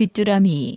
귀뚜라미.